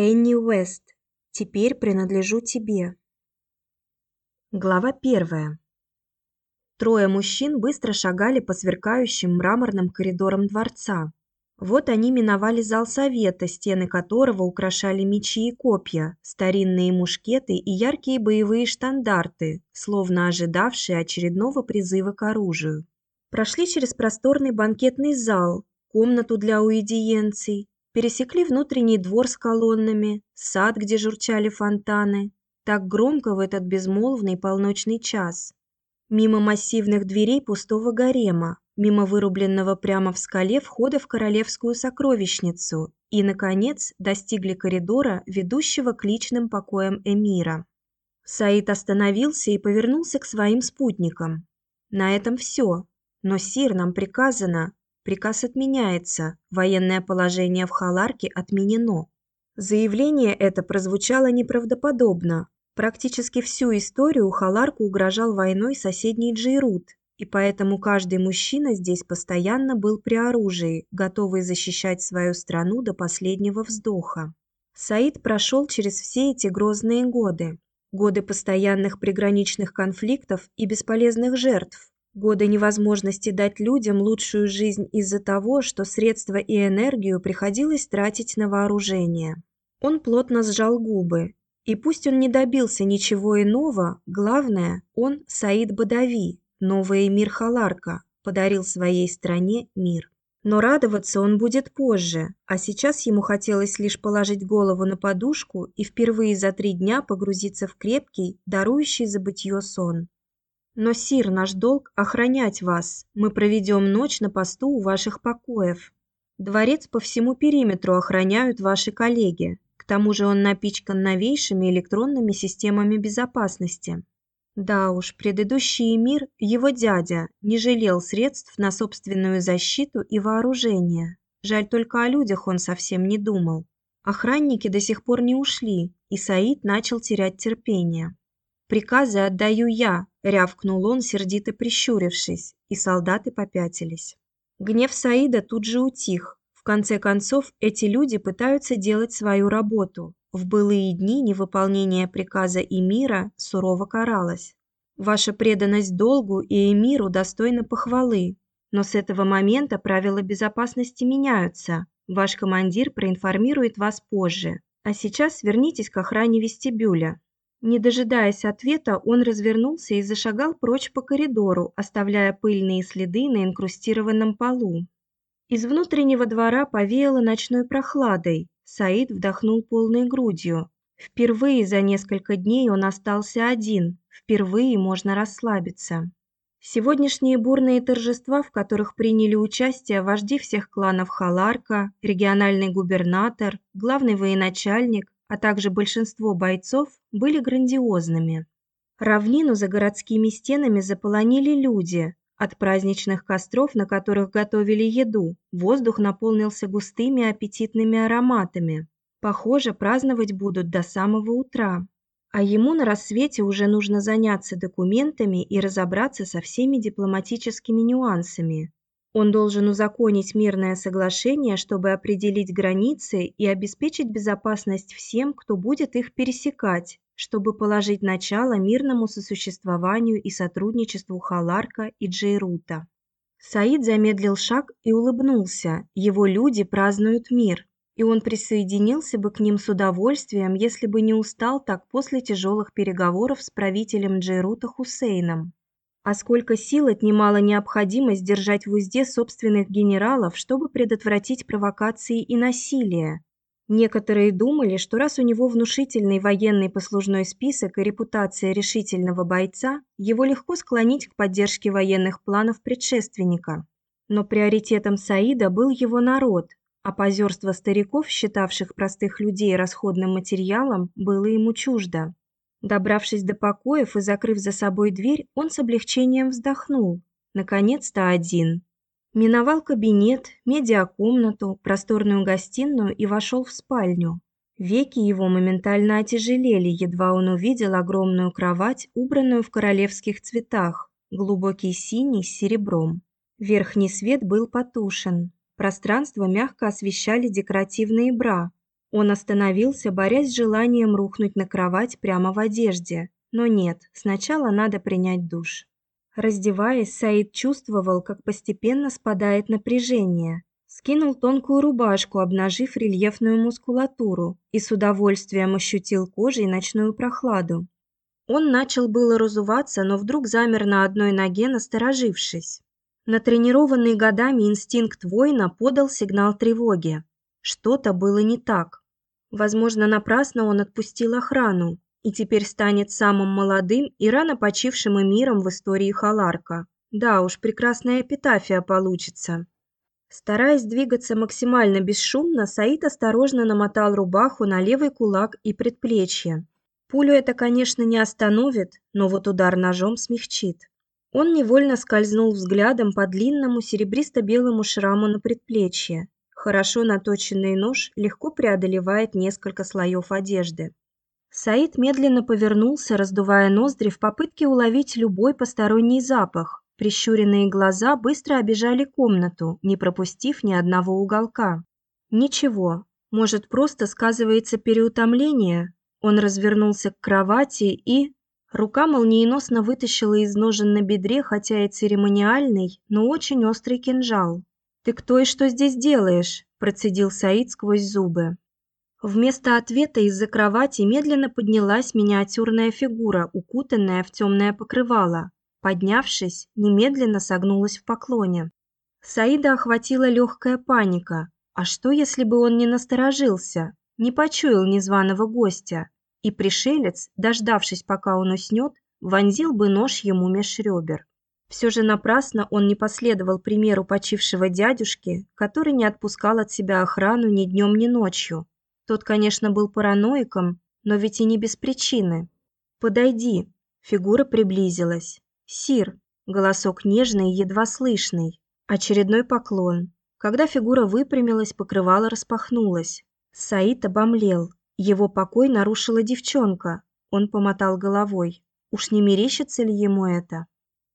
Энни Уэст. Теперь принадлежу тебе. Глава первая. Трое мужчин быстро шагали по сверкающим мраморным коридорам дворца. Вот они миновали зал совета, стены которого украшали мечи и копья, старинные мушкеты и яркие боевые штандарты, словно ожидавшие очередного призыва к оружию. Прошли через просторный банкетный зал, комнату для уидиенций, пересекли внутренний двор с колоннами, сад, где журчали фонтаны, так громко в этот безмолвный полночный час. Мимо массивных дверей пустого гарема, мимо вырубленного прямо в скале входа в королевскую сокровищницу и, наконец, достигли коридора, ведущего к личным покоям эмира. Саид остановился и повернулся к своим спутникам. На этом все. Но сир нам приказано, приказ отменяется, военное положение в Халарке отменено. Заявление это прозвучало неправдоподобно. Практически всю историю Халарку угрожал войной соседний Джейрут, и поэтому каждый мужчина здесь постоянно был при оружии, готовый защищать свою страну до последнего вздоха. Саид прошел через все эти грозные годы, годы постоянных приграничных конфликтов и бесполезных жертв, годы невозможности дать людям лучшую жизнь из-за того, что средства и энергию приходилось тратить на вооружение. Он плотно сжал губы, и пусть он не добился ничего иного, главное, он Саид Бадави, новый эмир Халарка, подарил своей стране мир. Но радоваться он будет позже, а сейчас ему хотелось лишь положить голову на подушку и впервые за три дня погрузиться в крепкий, дарующий забытье сон. Но, Сир, наш долг – охранять вас. Мы проведем ночь на посту у ваших покоев. Дворец по всему периметру охраняют ваши коллеги. К тому же он напичкан новейшими электронными системами безопасности. Да уж, предыдущий эмир, его дядя, не жалел средств на собственную защиту и вооружение. Жаль только о людях он совсем не думал. Охранники до сих пор не ушли, и Саид начал терять терпение. Приказы отдаю я, рявкнул он, сердито прищурившись, и солдаты попятились. Гнев Саида тут же утих. В конце концов, эти люди пытаются делать свою работу, в былые дни невыполнение приказа эмира сурово каралось. Ваша преданность долгу и эмиру достойна похвалы, но с этого момента правила безопасности меняются. Ваш командир проинформирует вас позже. А сейчас вернитесь к охране вестибюля. Не дожидаясь ответа, он развернулся и зашагал прочь по коридору, оставляя пыльные следы на инкрустированном полу. Из внутреннего двора повеяло ночной прохладой. Саид вдохнул полной грудью. Впервые за несколько дней он остался один. Впервые можно расслабиться. Сегодняшние бурные торжества, в которых приняли участие вожди всех кланов Халарка, региональный губернатор, главный военачальник, а также большинство бойцов, были грандиозными. Равнину за городскими стенами заполонили люди, от праздничных костров, на которых готовили еду, воздух наполнился густыми аппетитными ароматами. Похоже, праздновать будут до самого утра. А ему на рассвете уже нужно заняться документами и разобраться со всеми дипломатическими нюансами. Он должен узаконить мирное соглашение, чтобы определить границы и обеспечить безопасность всем, кто будет их пересекать, чтобы положить начало мирному сосуществованию и сотрудничеству Халарка и Джейрута. Саид замедлил шаг и улыбнулся. Его люди празднуют мир, и он присоединился бы к ним с удовольствием, если бы не устал так после тяжелых переговоров с правителем Джейрута Хусейном. А сколько сил отнимала необходимость держать в узде собственных генералов, чтобы предотвратить провокации и насилие, Некоторые думали, что раз у него внушительный военный послужной список и репутация решительного бойца, его легко склонить к поддержке военных планов предшественника. Но приоритетом Саида был его народ, а позерство стариков, считавших простых людей расходным материалом, было ему чуждо. Добравшись до покоев и закрыв за собой дверь, он с облегчением вздохнул. Наконец-то один. Миновал кабинет, медиакомнату, просторную гостиную и вошел в спальню. Веки его моментально отяжелели, едва он увидел огромную кровать, убранную в королевских цветах, глубокий синий с серебром. Верхний свет был потушен. Пространство мягко освещали декоративные бра. Он остановился, борясь с желанием рухнуть на кровать прямо в одежде. Но нет, сначала надо принять душ. Раздеваясь, Саид чувствовал, как постепенно спадает напряжение. Скинул тонкую рубашку, обнажив рельефную мускулатуру, и с удовольствием ощутил кожей ночную прохладу. Он начал было разуваться, но вдруг замер на одной ноге, насторожившись. Натренированный годами инстинкт воина подал сигнал тревоги. Что-то было не так. Возможно, напрасно он отпустил охрану и теперь станет самым молодым и рано почившим эмиром в истории Халарка. Да уж, прекрасная эпитафия получится. Стараясь двигаться максимально бесшумно, Саид осторожно намотал рубаху на левый кулак и предплечье. Пулю это, конечно, не остановит, но вот удар ножом смягчит. Он невольно скользнул взглядом по длинному серебристо-белому шраму на предплечье. Хорошо наточенный нож легко преодолевает несколько слоев одежды. Саид медленно повернулся, раздувая ноздри в попытке уловить любой посторонний запах. Прищуренные глаза быстро обежали комнату, не пропустив ни одного уголка. Ничего, может, просто сказывается переутомление. Он развернулся к кровати и Рука молниеносно вытащила из ножен на бедре, хотя и церемониальный, но очень острый кинжал. «Ты кто и что здесь делаешь?» – процедил Саид сквозь зубы. Вместо ответа из-за кровати медленно поднялась миниатюрная фигура, укутанная в темное покрывало. Поднявшись, немедленно согнулась в поклоне. Саида охватила легкая паника. А что, если бы он не насторожился, не почуял незваного гостя? и пришелец, дождавшись, пока он уснет, вонзил бы нож ему меж ребер. Все же напрасно он не последовал примеру почившего дядюшки, который не отпускал от себя охрану ни днем, ни ночью. Тот, конечно, был параноиком, но ведь и не без причины. «Подойди». Фигура приблизилась. «Сир». Голосок нежный, едва слышный. Очередной поклон. Когда фигура выпрямилась, покрывало распахнулось. Саид обомлел. Его покой нарушила девчонка. Он помотал головой. Уж не мерещится ли ему это?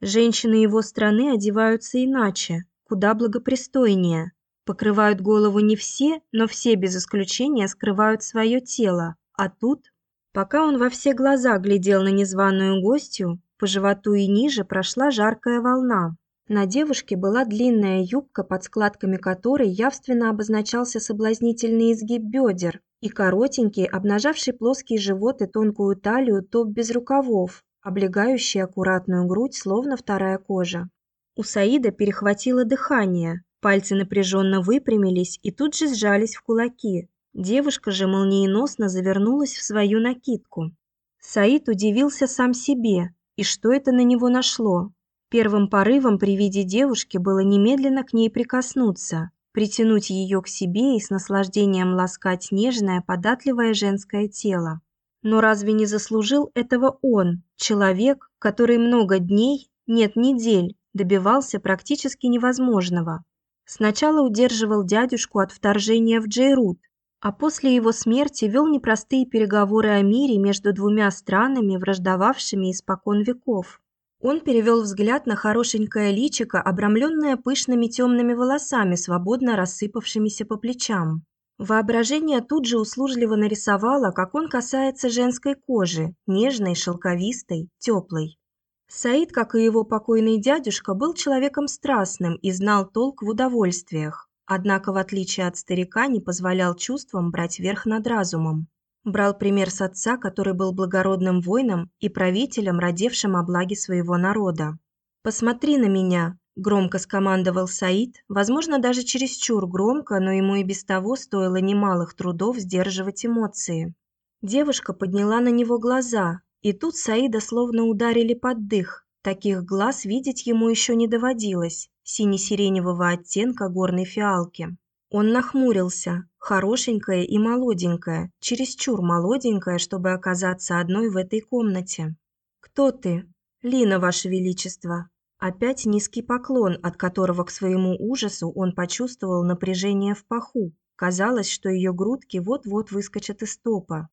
Женщины его страны одеваются иначе, куда благопристойнее. Покрывают голову не все, но все без исключения скрывают свое тело. А тут, пока он во все глаза глядел на незваную гостью, по животу и ниже прошла жаркая волна. На девушке была длинная юбка, под складками которой явственно обозначался соблазнительный изгиб бедер, и коротенький, обнажавший плоский живот и тонкую талию топ без рукавов, облегающий аккуратную грудь, словно вторая кожа. У Саида перехватило дыхание, пальцы напряженно выпрямились и тут же сжались в кулаки. Девушка же молниеносно завернулась в свою накидку. Саид удивился сам себе, и что это на него нашло. Первым порывом при виде девушки было немедленно к ней прикоснуться, притянуть ее к себе и с наслаждением ласкать нежное, податливое женское тело. Но разве не заслужил этого он, человек, который много дней, нет недель, добивался практически невозможного? Сначала удерживал дядюшку от вторжения в Джейрут, а после его смерти вел непростые переговоры о мире между двумя странами, враждовавшими испокон веков. Он перевел взгляд на хорошенькое личико, обрамленное пышными темными волосами, свободно рассыпавшимися по плечам. Воображение тут же услужливо нарисовало, как он касается женской кожи, нежной, шелковистой, теплой. Саид, как и его покойный дядюшка, был человеком страстным и знал толк в удовольствиях, однако, в отличие от старика, не позволял чувствам брать верх над разумом. Брал пример с отца, который был благородным воином и правителем, родившим о благе своего народа. «Посмотри на меня», – громко скомандовал Саид, возможно, даже чересчур громко, но ему и без того стоило немалых трудов сдерживать эмоции. Девушка подняла на него глаза, и тут Саида словно ударили под дых. Таких глаз видеть ему еще не доводилось, сине-сиреневого оттенка горной фиалки. Он нахмурился. Хорошенькая и молоденькая, чересчур молоденькая, чтобы оказаться одной в этой комнате. Кто ты? Лина, ваше величество. Опять низкий поклон, от которого к своему ужасу он почувствовал напряжение в паху. Казалось, что ее грудки вот-вот выскочат из топа.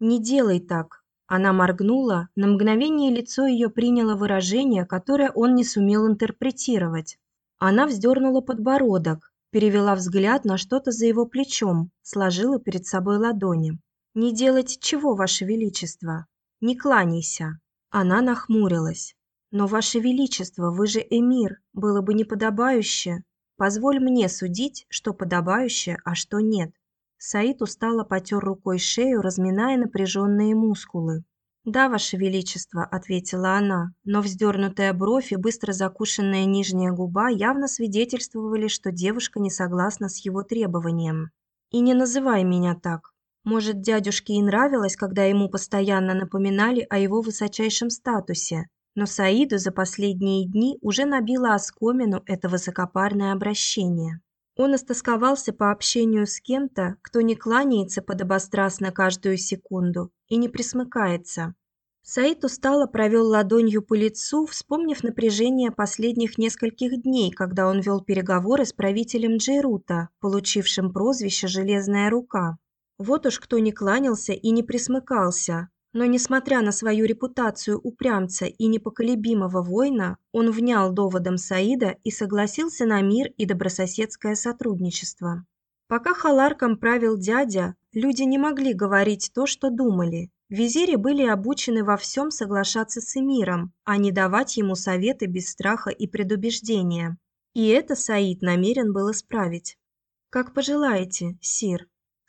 Не делай так. Она моргнула, на мгновение лицо ее приняло выражение, которое он не сумел интерпретировать. Она вздернула подбородок, перевела взгляд на что-то за его плечом, сложила перед собой ладони. «Не делать чего, Ваше Величество? Не кланяйся!» Она нахмурилась. «Но, Ваше Величество, вы же эмир, было бы неподобающе. Позволь мне судить, что подобающе, а что нет». Саид устало потер рукой шею, разминая напряженные мускулы. «Да, Ваше Величество», – ответила она, но вздернутая бровь и быстро закушенная нижняя губа явно свидетельствовали, что девушка не согласна с его требованием. «И не называй меня так. Может, дядюшке и нравилось, когда ему постоянно напоминали о его высочайшем статусе, но Саиду за последние дни уже набило оскомину это высокопарное обращение. Он истосковался по общению с кем-то, кто не кланяется подобострастно каждую секунду и не присмыкается. Саид устало провел ладонью по лицу, вспомнив напряжение последних нескольких дней, когда он вел переговоры с правителем Джейрута, получившим прозвище «Железная рука». Вот уж кто не кланялся и не присмыкался, но несмотря на свою репутацию упрямца и непоколебимого воина, он внял доводам Саида и согласился на мир и добрососедское сотрудничество. Пока Халарком правил дядя, люди не могли говорить то, что думали. Визири были обучены во всем соглашаться с эмиром, а не давать ему советы без страха и предубеждения. И это Саид намерен был исправить. «Как пожелаете, сир».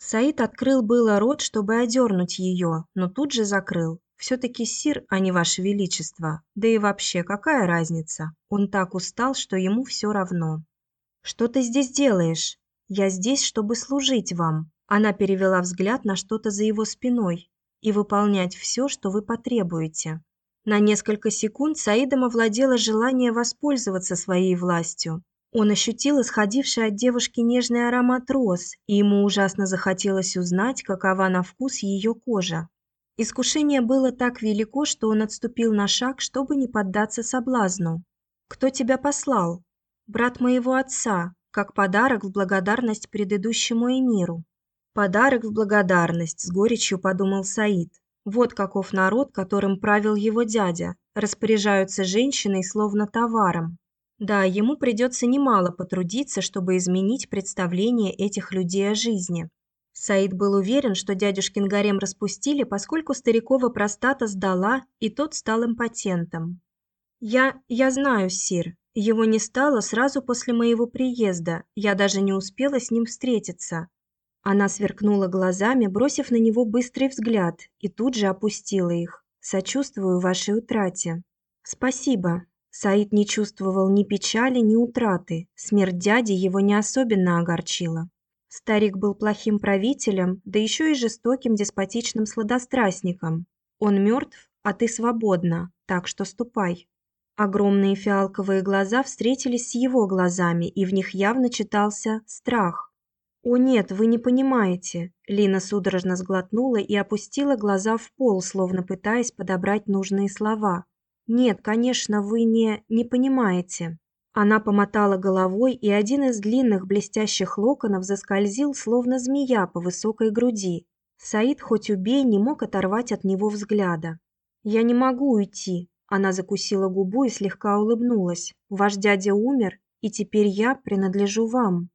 Саид открыл было рот, чтобы одернуть ее, но тут же закрыл. Все-таки сир, а не ваше величество. Да и вообще, какая разница? Он так устал, что ему все равно. «Что ты здесь делаешь?» Я здесь, чтобы служить вам. Она перевела взгляд на что-то за его спиной и выполнять все, что вы потребуете. На несколько секунд Саидом овладело желание воспользоваться своей властью. Он ощутил исходивший от девушки нежный аромат роз, и ему ужасно захотелось узнать, какова на вкус ее кожа. Искушение было так велико, что он отступил на шаг, чтобы не поддаться соблазну. «Кто тебя послал?» «Брат моего отца, как подарок в благодарность предыдущему эмиру. Подарок в благодарность, с горечью подумал Саид. Вот каков народ, которым правил его дядя, распоряжаются женщиной словно товаром. Да, ему придется немало потрудиться, чтобы изменить представление этих людей о жизни. Саид был уверен, что дядюшкин гарем распустили, поскольку старикова простата сдала, и тот стал импотентом. «Я... я знаю, сир. Его не стало сразу после моего приезда. Я даже не успела с ним встретиться». Она сверкнула глазами, бросив на него быстрый взгляд, и тут же опустила их. «Сочувствую вашей утрате». «Спасибо». Саид не чувствовал ни печали, ни утраты. Смерть дяди его не особенно огорчила. Старик был плохим правителем, да еще и жестоким деспотичным сладострастником. Он мертв, а ты свободна, так что ступай. Огромные фиалковые глаза встретились с его глазами, и в них явно читался страх. «О нет, вы не понимаете!» Лина судорожно сглотнула и опустила глаза в пол, словно пытаясь подобрать нужные слова. «Нет, конечно, вы не... не понимаете». Она помотала головой, и один из длинных блестящих локонов заскользил, словно змея по высокой груди. Саид, хоть убей, не мог оторвать от него взгляда. «Я не могу уйти», она закусила губу и слегка улыбнулась. Ваш дядя умер, и теперь я принадлежу вам.